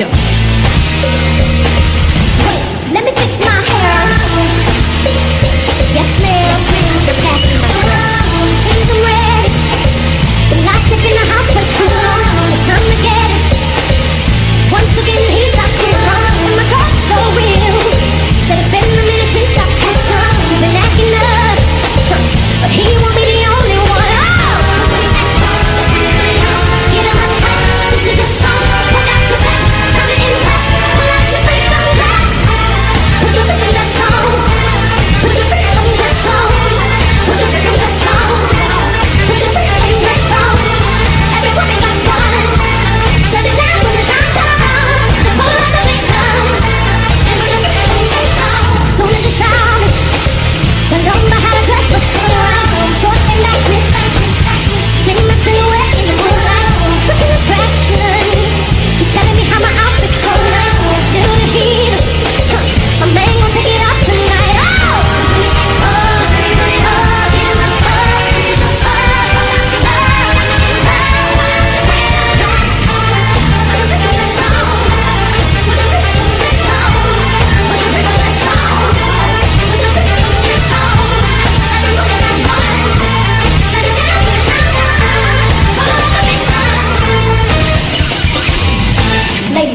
yo. Hey, let me fix my hair. Yes, ma'am.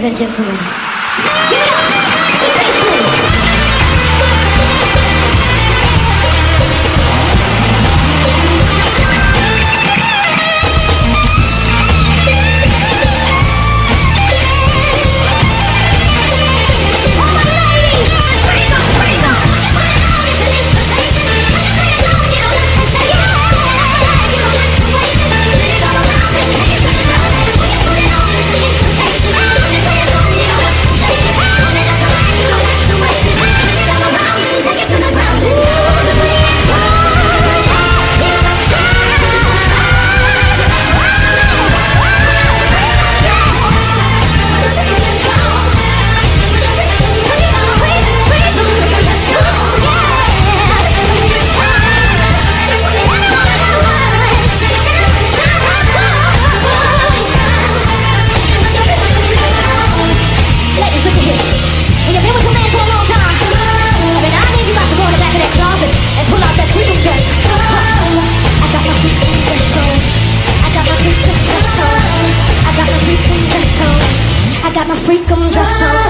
and gentlemen. I'm a freak, I'm just so